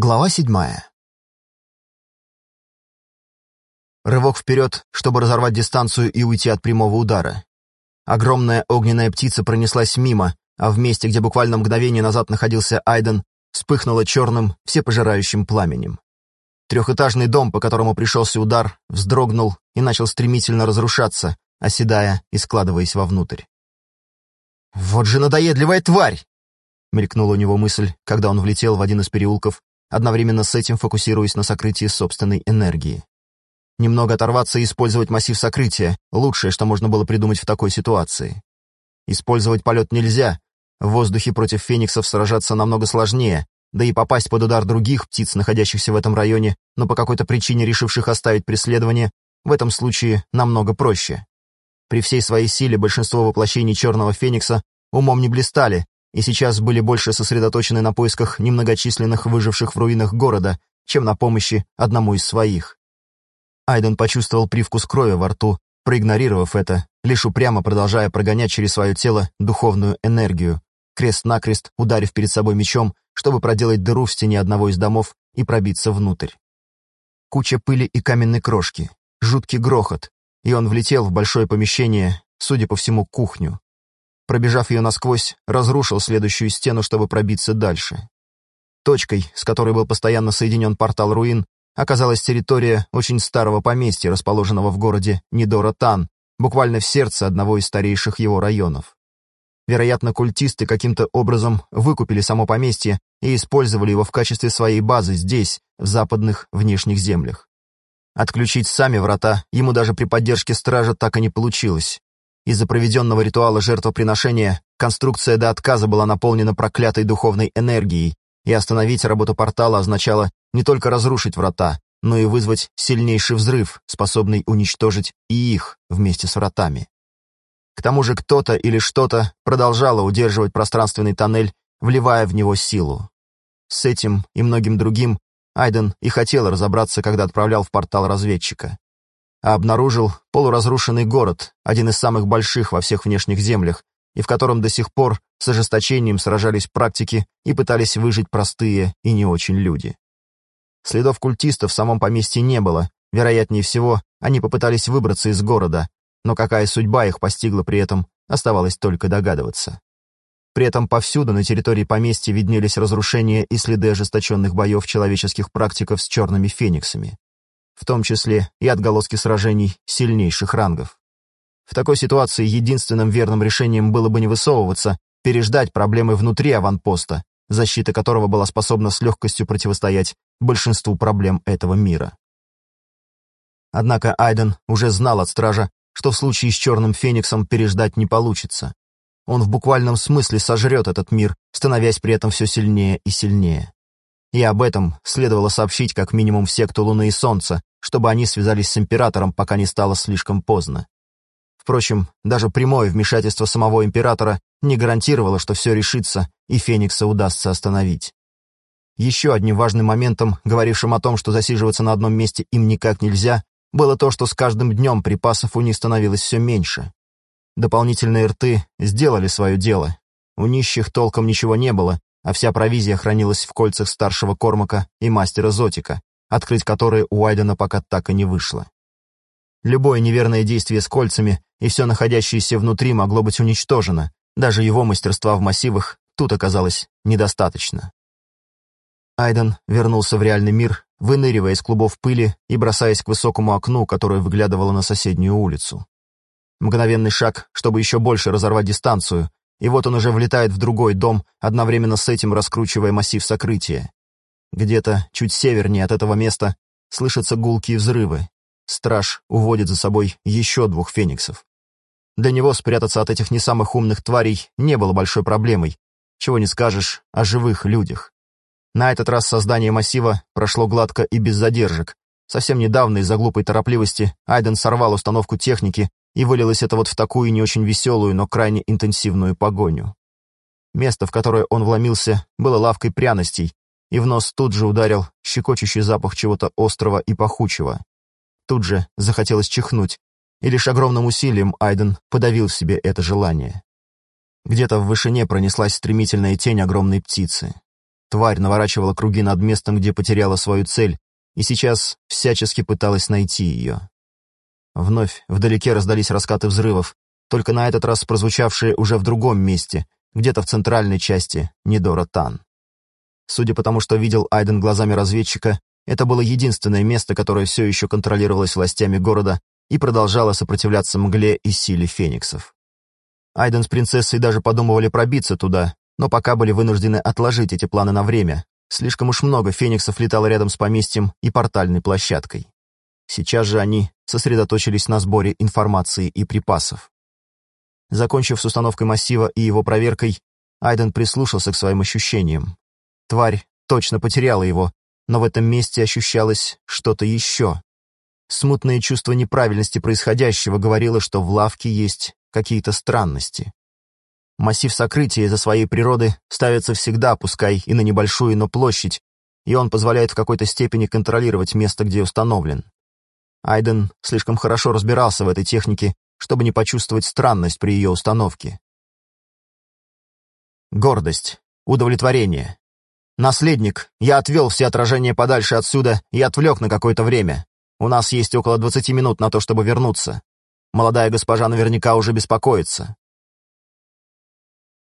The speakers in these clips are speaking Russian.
Глава седьмая. Рывок вперед, чтобы разорвать дистанцию и уйти от прямого удара. Огромная огненная птица пронеслась мимо, а в месте, где буквально мгновение назад находился Айден, вспыхнула черным, всепожирающим пламенем. Трехэтажный дом, по которому пришелся удар, вздрогнул и начал стремительно разрушаться, оседая и складываясь вовнутрь. «Вот же надоедливая тварь!» — мелькнула у него мысль, когда он влетел в один из переулков, одновременно с этим фокусируясь на сокрытии собственной энергии. Немного оторваться и использовать массив сокрытия — лучшее, что можно было придумать в такой ситуации. Использовать полет нельзя, в воздухе против фениксов сражаться намного сложнее, да и попасть под удар других птиц, находящихся в этом районе, но по какой-то причине решивших оставить преследование, в этом случае намного проще. При всей своей силе большинство воплощений Черного Феникса умом не блистали, и сейчас были больше сосредоточены на поисках немногочисленных выживших в руинах города, чем на помощи одному из своих. Айден почувствовал привкус крови во рту, проигнорировав это, лишь упрямо продолжая прогонять через свое тело духовную энергию, крест-накрест ударив перед собой мечом, чтобы проделать дыру в стене одного из домов и пробиться внутрь. Куча пыли и каменной крошки, жуткий грохот, и он влетел в большое помещение, судя по всему, кухню пробежав ее насквозь, разрушил следующую стену, чтобы пробиться дальше. Точкой, с которой был постоянно соединен портал руин, оказалась территория очень старого поместья, расположенного в городе Нидора-Тан, буквально в сердце одного из старейших его районов. Вероятно, культисты каким-то образом выкупили само поместье и использовали его в качестве своей базы здесь, в западных внешних землях. Отключить сами врата ему даже при поддержке стража так и не получилось. Из-за проведенного ритуала жертвоприношения конструкция до отказа была наполнена проклятой духовной энергией, и остановить работу портала означало не только разрушить врата, но и вызвать сильнейший взрыв, способный уничтожить и их вместе с вратами. К тому же кто-то или что-то продолжало удерживать пространственный тоннель, вливая в него силу. С этим и многим другим Айден и хотел разобраться, когда отправлял в портал разведчика а обнаружил полуразрушенный город, один из самых больших во всех внешних землях, и в котором до сих пор с ожесточением сражались практики и пытались выжить простые и не очень люди. Следов культистов в самом поместье не было, вероятнее всего, они попытались выбраться из города, но какая судьба их постигла при этом, оставалось только догадываться. При этом повсюду на территории поместья виднелись разрушения и следы ожесточенных боев человеческих практиков с черными фениксами в том числе и отголоски сражений сильнейших рангов. В такой ситуации единственным верным решением было бы не высовываться, переждать проблемы внутри аванпоста, защита которого была способна с легкостью противостоять большинству проблем этого мира. Однако Айден уже знал от стража, что в случае с Черным Фениксом переждать не получится. Он в буквальном смысле сожрет этот мир, становясь при этом все сильнее и сильнее. И об этом следовало сообщить как минимум в секту Луны и Солнца, чтобы они связались с императором, пока не стало слишком поздно. Впрочем, даже прямое вмешательство самого императора не гарантировало, что все решится и Феникса удастся остановить. Еще одним важным моментом, говорившим о том, что засиживаться на одном месте им никак нельзя, было то, что с каждым днем припасов у них становилось все меньше. Дополнительные рты сделали свое дело. У нищих толком ничего не было, а вся провизия хранилась в кольцах старшего Кормака и мастера Зотика, открыть которые у Айдена пока так и не вышло. Любое неверное действие с кольцами и все находящееся внутри могло быть уничтожено, даже его мастерства в массивах тут оказалось недостаточно. Айден вернулся в реальный мир, выныривая из клубов пыли и бросаясь к высокому окну, которое выглядывало на соседнюю улицу. Мгновенный шаг, чтобы еще больше разорвать дистанцию, и вот он уже влетает в другой дом, одновременно с этим раскручивая массив сокрытия. Где-то чуть севернее от этого места слышатся гулкие взрывы. Страж уводит за собой еще двух фениксов. Для него спрятаться от этих не самых умных тварей не было большой проблемой. Чего не скажешь о живых людях. На этот раз создание массива прошло гладко и без задержек. Совсем недавно из-за глупой торопливости Айден сорвал установку техники, и вылилось это вот в такую не очень веселую, но крайне интенсивную погоню. Место, в которое он вломился, было лавкой пряностей, и в нос тут же ударил щекочущий запах чего-то острого и пахучего. Тут же захотелось чихнуть, и лишь огромным усилием Айден подавил в себе это желание. Где-то в вышине пронеслась стремительная тень огромной птицы. Тварь наворачивала круги над местом, где потеряла свою цель, и сейчас всячески пыталась найти ее. Вновь вдалеке раздались раскаты взрывов, только на этот раз прозвучавшие уже в другом месте, где-то в центральной части Нидора Тан. Судя по тому, что видел Айден глазами разведчика, это было единственное место, которое все еще контролировалось властями города и продолжало сопротивляться мгле и силе фениксов. Айден с принцессой даже подумывали пробиться туда, но пока были вынуждены отложить эти планы на время. Слишком уж много фениксов летало рядом с поместьем и портальной площадкой. Сейчас же они сосредоточились на сборе информации и припасов. Закончив с установкой массива и его проверкой, Айден прислушался к своим ощущениям. Тварь точно потеряла его, но в этом месте ощущалось что-то еще. Смутное чувство неправильности происходящего говорило, что в лавке есть какие-то странности. Массив сокрытия из-за своей природы ставится всегда, пускай и на небольшую, но площадь, и он позволяет в какой-то степени контролировать место, где установлен. Айден слишком хорошо разбирался в этой технике, чтобы не почувствовать странность при ее установке. Гордость, удовлетворение. Наследник, я отвел все отражения подальше отсюда и отвлек на какое-то время. У нас есть около двадцати минут на то, чтобы вернуться. Молодая госпожа наверняка уже беспокоится.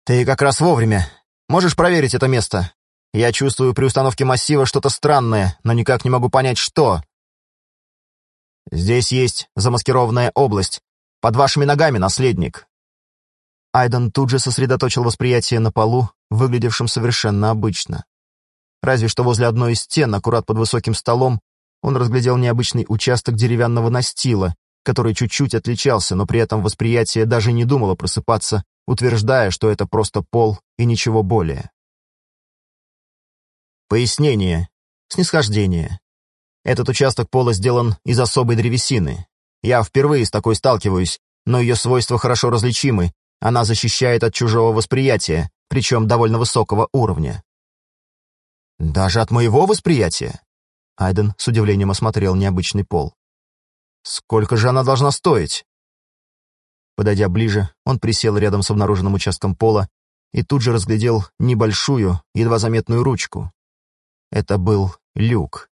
«Ты как раз вовремя. Можешь проверить это место? Я чувствую при установке массива что-то странное, но никак не могу понять, что». «Здесь есть замаскированная область. Под вашими ногами, наследник». Айден тут же сосредоточил восприятие на полу, выглядевшем совершенно обычно. Разве что возле одной из стен, аккурат под высоким столом, он разглядел необычный участок деревянного настила, который чуть-чуть отличался, но при этом восприятие даже не думало просыпаться, утверждая, что это просто пол и ничего более. Пояснение. Снисхождение. Этот участок пола сделан из особой древесины. Я впервые с такой сталкиваюсь, но ее свойства хорошо различимы. Она защищает от чужого восприятия, причем довольно высокого уровня. «Даже от моего восприятия?» Айден с удивлением осмотрел необычный пол. «Сколько же она должна стоить?» Подойдя ближе, он присел рядом с обнаруженным участком пола и тут же разглядел небольшую, едва заметную ручку. Это был люк.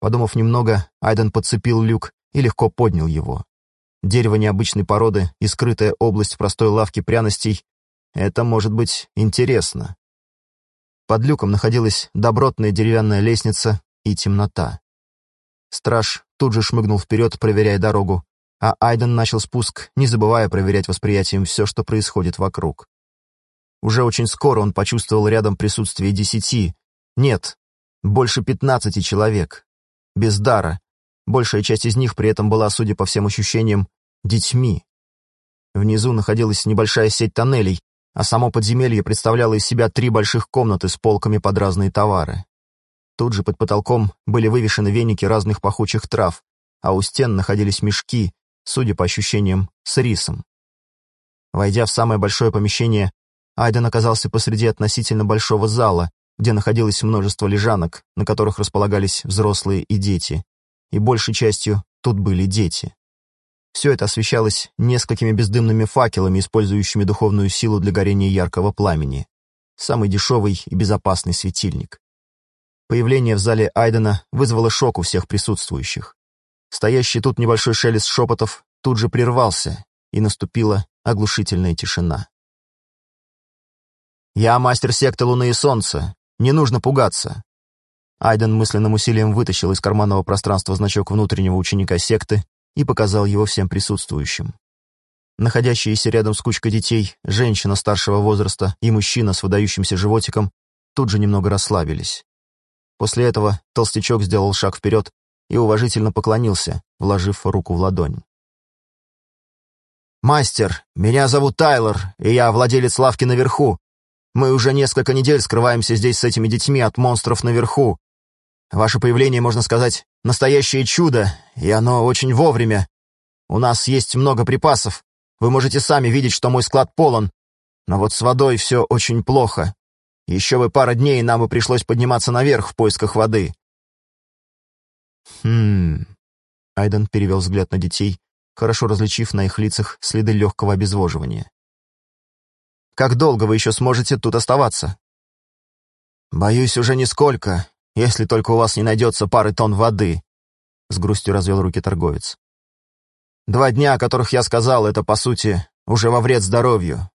Подумав немного, Айден подцепил люк и легко поднял его. Дерево необычной породы и скрытая область в простой лавке пряностей — это может быть интересно. Под люком находилась добротная деревянная лестница и темнота. Страж тут же шмыгнул вперед, проверяя дорогу, а Айден начал спуск, не забывая проверять восприятием все, что происходит вокруг. Уже очень скоро он почувствовал рядом присутствие десяти, нет, больше пятнадцати человек, без дара. Большая часть из них при этом была, судя по всем ощущениям, детьми. Внизу находилась небольшая сеть тоннелей, а само подземелье представляло из себя три больших комнаты с полками под разные товары. Тут же под потолком были вывешены веники разных пахучих трав, а у стен находились мешки, судя по ощущениям, с рисом. Войдя в самое большое помещение, Айден оказался посреди относительно большого зала, где находилось множество лежанок, на которых располагались взрослые и дети. И большей частью тут были дети. Все это освещалось несколькими бездымными факелами, использующими духовную силу для горения яркого пламени. Самый дешевый и безопасный светильник. Появление в зале Айдена вызвало шок у всех присутствующих. Стоящий тут небольшой шелест шепотов тут же прервался, и наступила оглушительная тишина. «Я мастер секты Луны и Солнца. Не нужно пугаться». Айден мысленным усилием вытащил из карманного пространства значок внутреннего ученика секты и показал его всем присутствующим. Находящиеся рядом с кучкой детей, женщина старшего возраста и мужчина с выдающимся животиком тут же немного расслабились. После этого толстячок сделал шаг вперед и уважительно поклонился, вложив руку в ладонь. «Мастер, меня зовут Тайлор, и я владелец лавки наверху. Мы уже несколько недель скрываемся здесь с этими детьми от монстров наверху. Ваше появление, можно сказать, настоящее чудо, и оно очень вовремя. У нас есть много припасов. Вы можете сами видеть, что мой склад полон. Но вот с водой все очень плохо. Еще бы пара дней, нам бы пришлось подниматься наверх в поисках воды. «Хм...» Айден перевел взгляд на детей, хорошо различив на их лицах следы легкого обезвоживания. «Как долго вы еще сможете тут оставаться?» «Боюсь, уже нисколько, если только у вас не найдется пары тонн воды», — с грустью развел руки торговец. «Два дня, о которых я сказал, это, по сути, уже во вред здоровью».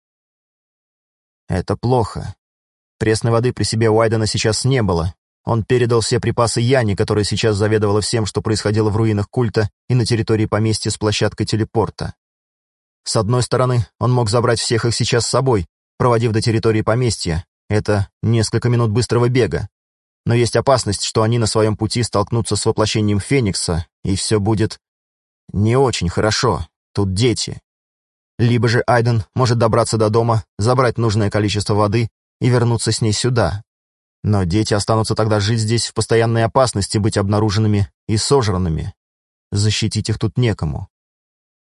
«Это плохо. Пресной воды при себе у Айдена сейчас не было. Он передал все припасы Яне, которая сейчас заведовала всем, что происходило в руинах культа и на территории поместья с площадкой телепорта. С одной стороны, он мог забрать всех их сейчас с собой, проводив до территории поместья. Это несколько минут быстрого бега. Но есть опасность, что они на своем пути столкнутся с воплощением Феникса, и все будет не очень хорошо. Тут дети. Либо же Айден может добраться до дома, забрать нужное количество воды и вернуться с ней сюда. Но дети останутся тогда жить здесь в постоянной опасности быть обнаруженными и сожранными. Защитить их тут некому.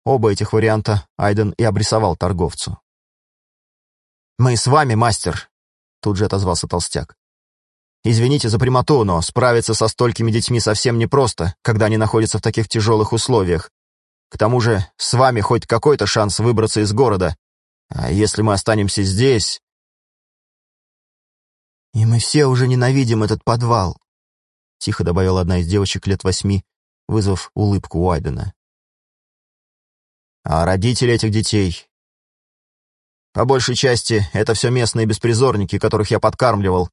Оба этих варианта Айден и обрисовал торговцу. «Мы с вами, мастер!» — тут же отозвался толстяк. «Извините за прямоту, но справиться со столькими детьми совсем непросто, когда они находятся в таких тяжелых условиях. К тому же с вами хоть какой-то шанс выбраться из города. А если мы останемся здесь...» «И мы все уже ненавидим этот подвал», — тихо добавила одна из девочек лет восьми, вызвав улыбку у Айдена. А родители этих детей... По большей части, это все местные беспризорники, которых я подкармливал.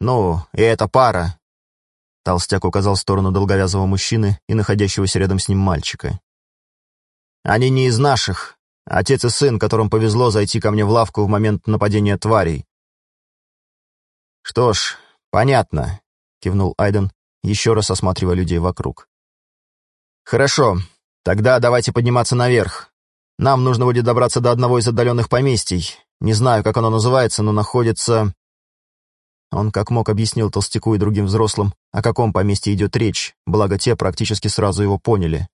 Ну, и эта пара. Толстяк указал в сторону долговязого мужчины и находящегося рядом с ним мальчика. Они не из наших. Отец и сын, которым повезло зайти ко мне в лавку в момент нападения тварей. «Что ж, понятно», — кивнул Айден, еще раз осматривая людей вокруг. «Хорошо, тогда давайте подниматься наверх. Нам нужно будет добраться до одного из отдаленных поместий. Не знаю, как оно называется, но находится...» Он как мог объяснил толстяку и другим взрослым, о каком поместье идет речь, благо те практически сразу его поняли.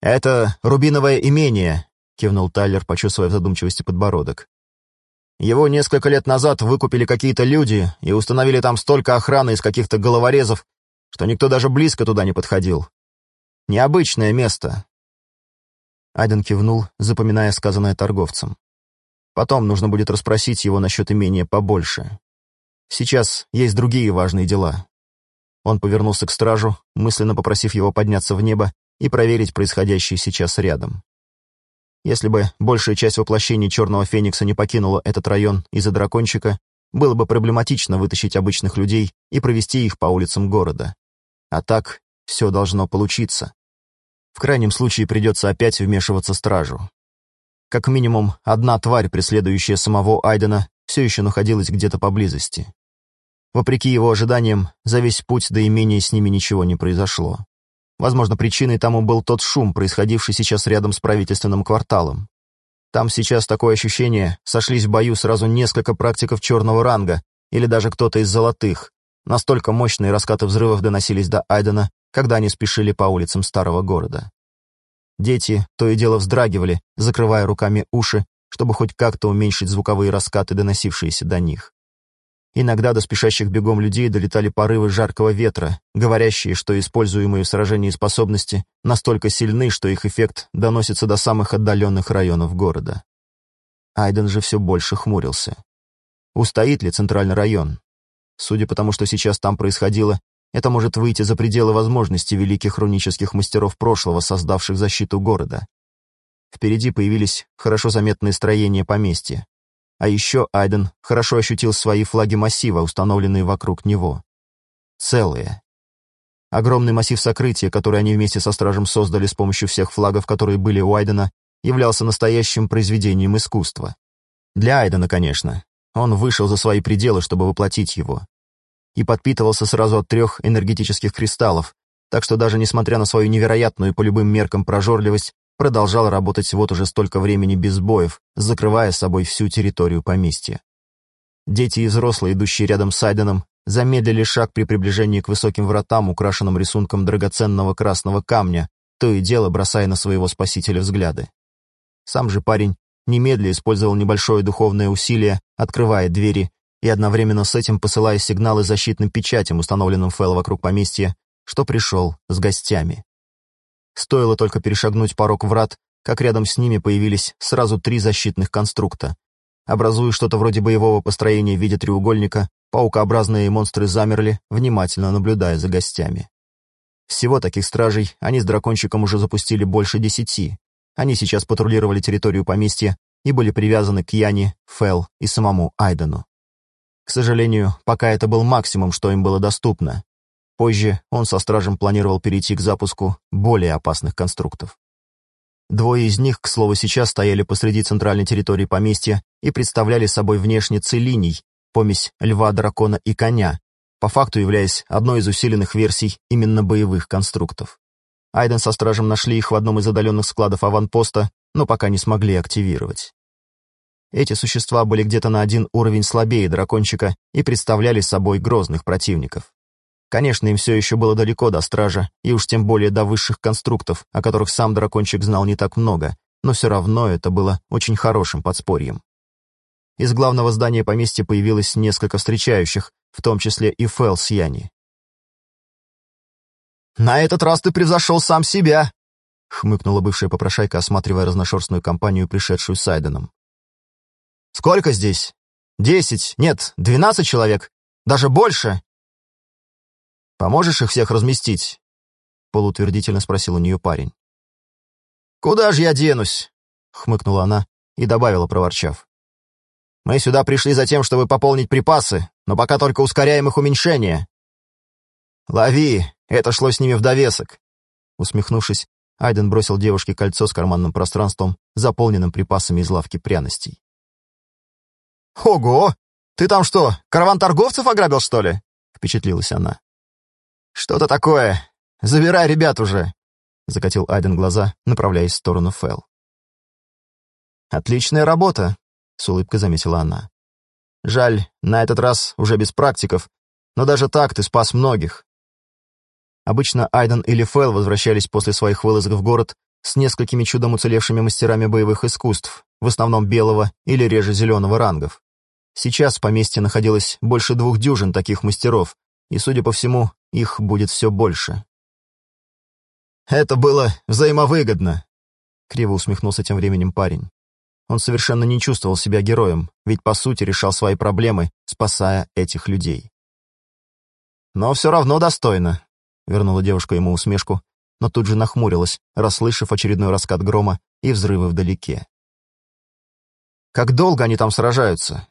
«Это рубиновое имение», — кивнул Тайлер, почувствуя в задумчивости подбородок. «Его несколько лет назад выкупили какие-то люди и установили там столько охраны из каких-то головорезов, что никто даже близко туда не подходил. Необычное место, Айден кивнул, запоминая сказанное торговцем. Потом нужно будет расспросить его насчет имения побольше. Сейчас есть другие важные дела. Он повернулся к стражу, мысленно попросив его подняться в небо и проверить происходящее сейчас рядом. Если бы большая часть воплощений Черного Феникса не покинула этот район из-за дракончика, было бы проблематично вытащить обычных людей и провести их по улицам города. А так все должно получиться. В крайнем случае придется опять вмешиваться стражу. Как минимум, одна тварь, преследующая самого Айдена, все еще находилась где-то поблизости. Вопреки его ожиданиям, за весь путь до имения с ними ничего не произошло. Возможно, причиной тому был тот шум, происходивший сейчас рядом с правительственным кварталом. Там сейчас такое ощущение, сошлись в бою сразу несколько практиков черного ранга, или даже кто-то из золотых. Настолько мощные раскаты взрывов доносились до Айдена, когда они спешили по улицам старого города. Дети то и дело вздрагивали, закрывая руками уши, чтобы хоть как-то уменьшить звуковые раскаты, доносившиеся до них. Иногда до спешащих бегом людей долетали порывы жаркого ветра, говорящие, что используемые в сражении способности настолько сильны, что их эффект доносится до самых отдаленных районов города. Айден же все больше хмурился. Устоит ли центральный район? Судя по тому, что сейчас там происходило, это может выйти за пределы возможностей великих рунических мастеров прошлого, создавших защиту города. Впереди появились хорошо заметные строения поместья. А еще Айден хорошо ощутил свои флаги массива, установленные вокруг него. Целые. Огромный массив сокрытия, который они вместе со стражем создали с помощью всех флагов, которые были у Айдена, являлся настоящим произведением искусства. Для Айдена, конечно. Он вышел за свои пределы, чтобы воплотить его и подпитывался сразу от трех энергетических кристаллов, так что даже несмотря на свою невероятную по любым меркам прожорливость, продолжал работать вот уже столько времени без боев, закрывая собой всю территорию поместья. Дети и взрослые, идущие рядом с Айденом, замедлили шаг при приближении к высоким вратам, украшенным рисунком драгоценного красного камня, то и дело бросая на своего спасителя взгляды. Сам же парень немедля использовал небольшое духовное усилие, открывая двери и одновременно с этим посылая сигналы защитным печатям, установленным Фэл вокруг поместья, что пришел с гостями. Стоило только перешагнуть порог врат, как рядом с ними появились сразу три защитных конструкта. Образуя что-то вроде боевого построения в виде треугольника, Паукообразные монстры замерли, внимательно наблюдая за гостями. Всего таких стражей они с дракончиком уже запустили больше десяти. Они сейчас патрулировали территорию поместья и были привязаны к Яне, Фэл и самому Айдену. К сожалению, пока это был максимум, что им было доступно. Позже он со стражем планировал перейти к запуску более опасных конструктов. Двое из них, к слову, сейчас стояли посреди центральной территории поместья и представляли собой внешне целиний, помесь льва, дракона и коня, по факту являясь одной из усиленных версий именно боевых конструктов. Айден со стражем нашли их в одном из отдаленных складов аванпоста, но пока не смогли активировать. Эти существа были где-то на один уровень слабее дракончика и представляли собой грозных противников. Конечно, им все еще было далеко до стража, и уж тем более до высших конструктов, о которых сам дракончик знал не так много, но все равно это было очень хорошим подспорьем. Из главного здания поместья появилось несколько встречающих, в том числе и Фэл с Яни. «На этот раз ты превзошел сам себя!» — хмыкнула бывшая попрошайка, осматривая разношерстную компанию, пришедшую с Айденом. «Сколько здесь? Десять? Нет, двенадцать человек? Даже больше?» «Поможешь их всех разместить?» — полутвердительно спросил у нее парень. «Куда же я денусь?» — хмыкнула она и добавила, проворчав. «Мы сюда пришли за тем, чтобы пополнить припасы, но пока только ускоряем их уменьшение». «Лови, это шло с ними в довесок». Усмехнувшись, Айден бросил девушке кольцо с карманным пространством, заполненным припасами из лавки пряностей. «Ого! Ты там что, караван торговцев ограбил, что ли?» — впечатлилась она. «Что-то такое. Забирай ребят уже!» — закатил Айден глаза, направляясь в сторону Фэл. «Отличная работа!» — с улыбкой заметила она. «Жаль, на этот раз уже без практиков, но даже так ты спас многих». Обычно Айден или Фэл возвращались после своих вылазок в город с несколькими чудом уцелевшими мастерами боевых искусств, в основном белого или реже зеленого рангов. Сейчас в поместье находилось больше двух дюжин таких мастеров, и, судя по всему, их будет все больше. «Это было взаимовыгодно», — криво усмехнулся тем временем парень. Он совершенно не чувствовал себя героем, ведь, по сути, решал свои проблемы, спасая этих людей. «Но все равно достойно», — вернула девушка ему усмешку, но тут же нахмурилась, расслышав очередной раскат грома и взрывы вдалеке. «Как долго они там сражаются?»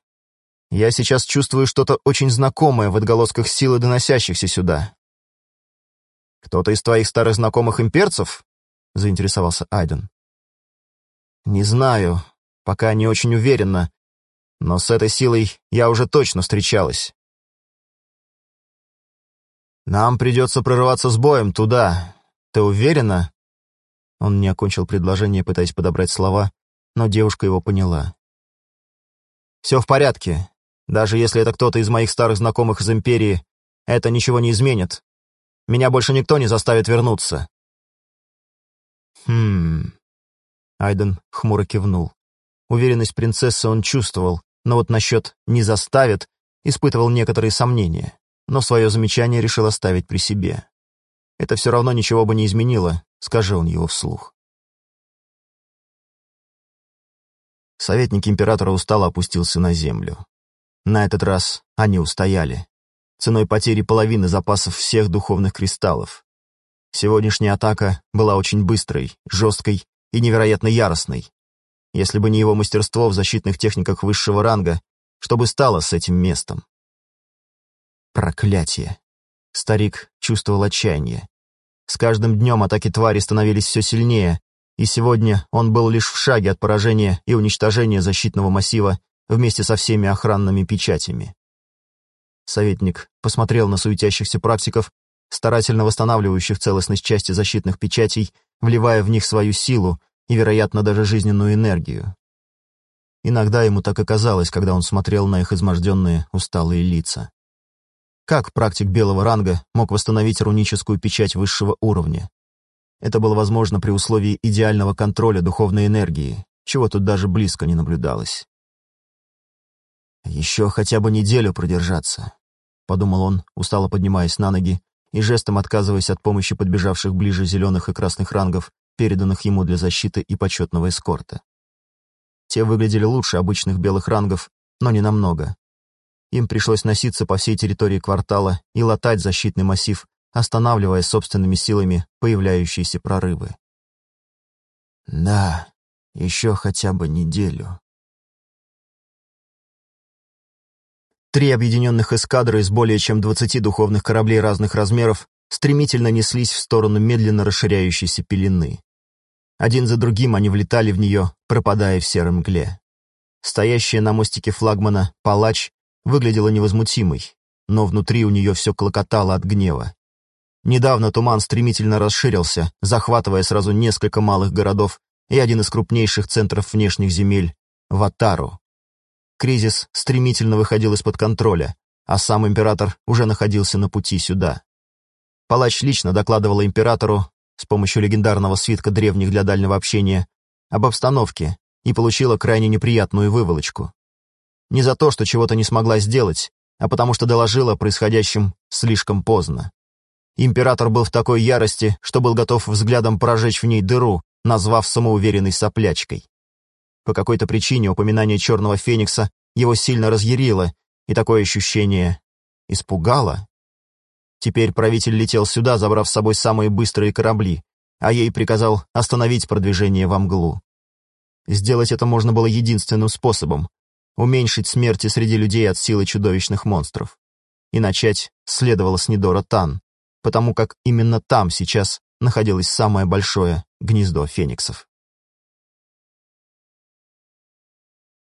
Я сейчас чувствую что-то очень знакомое в отголосках силы, доносящихся сюда. «Кто-то из твоих старых знакомых имперцев?» — заинтересовался Айден. «Не знаю, пока не очень уверенно, но с этой силой я уже точно встречалась». «Нам придется прорываться с боем туда. Ты уверена?» Он не окончил предложение, пытаясь подобрать слова, но девушка его поняла. «Все в порядке. Даже если это кто-то из моих старых знакомых из Империи, это ничего не изменит. Меня больше никто не заставит вернуться. Хм... Айден хмуро кивнул. Уверенность принцессы он чувствовал, но вот насчет «не заставит» испытывал некоторые сомнения, но свое замечание решил оставить при себе. Это все равно ничего бы не изменило, скажи он его вслух. Советник императора устало опустился на землю. На этот раз они устояли. Ценой потери половины запасов всех духовных кристаллов. Сегодняшняя атака была очень быстрой, жесткой и невероятно яростной. Если бы не его мастерство в защитных техниках высшего ранга, что бы стало с этим местом? Проклятие. Старик чувствовал отчаяние. С каждым днем атаки твари становились все сильнее, и сегодня он был лишь в шаге от поражения и уничтожения защитного массива вместе со всеми охранными печатями. Советник посмотрел на суетящихся практиков, старательно восстанавливающих целостность части защитных печатей, вливая в них свою силу и, вероятно, даже жизненную энергию. Иногда ему так и казалось, когда он смотрел на их изможденные, усталые лица. Как практик белого ранга мог восстановить руническую печать высшего уровня? Это было возможно при условии идеального контроля духовной энергии, чего тут даже близко не наблюдалось. «Еще хотя бы неделю продержаться», — подумал он, устало поднимаясь на ноги и жестом отказываясь от помощи подбежавших ближе зеленых и красных рангов, переданных ему для защиты и почетного эскорта. Те выглядели лучше обычных белых рангов, но не намного. Им пришлось носиться по всей территории квартала и латать защитный массив, останавливая собственными силами появляющиеся прорывы. Да, еще хотя бы неделю. Три объединенных эскадры из более чем 20 духовных кораблей разных размеров стремительно неслись в сторону медленно расширяющейся пелены. Один за другим они влетали в нее, пропадая в сером мгле. Стоящая на мостике флагмана палач выглядела невозмутимой, но внутри у нее все клокотало от гнева. Недавно туман стремительно расширился, захватывая сразу несколько малых городов и один из крупнейших центров внешних земель — Ватару. Кризис стремительно выходил из-под контроля, а сам император уже находился на пути сюда. Палач лично докладывала императору с помощью легендарного свитка древних для дальнего общения об обстановке и получила крайне неприятную выволочку. Не за то, что чего-то не смогла сделать, а потому что доложила о происходящем слишком поздно. Император был в такой ярости, что был готов взглядом прожечь в ней дыру, назвав самоуверенной соплячкой. По какой-то причине упоминание черного феникса его сильно разъярило, и такое ощущение испугало. Теперь правитель летел сюда, забрав с собой самые быстрые корабли, а ей приказал остановить продвижение во мглу. Сделать это можно было единственным способом — уменьшить смерти среди людей от силы чудовищных монстров. И начать следовало с Нидора Тан, потому как именно там сейчас находилось самое большое гнездо фениксов.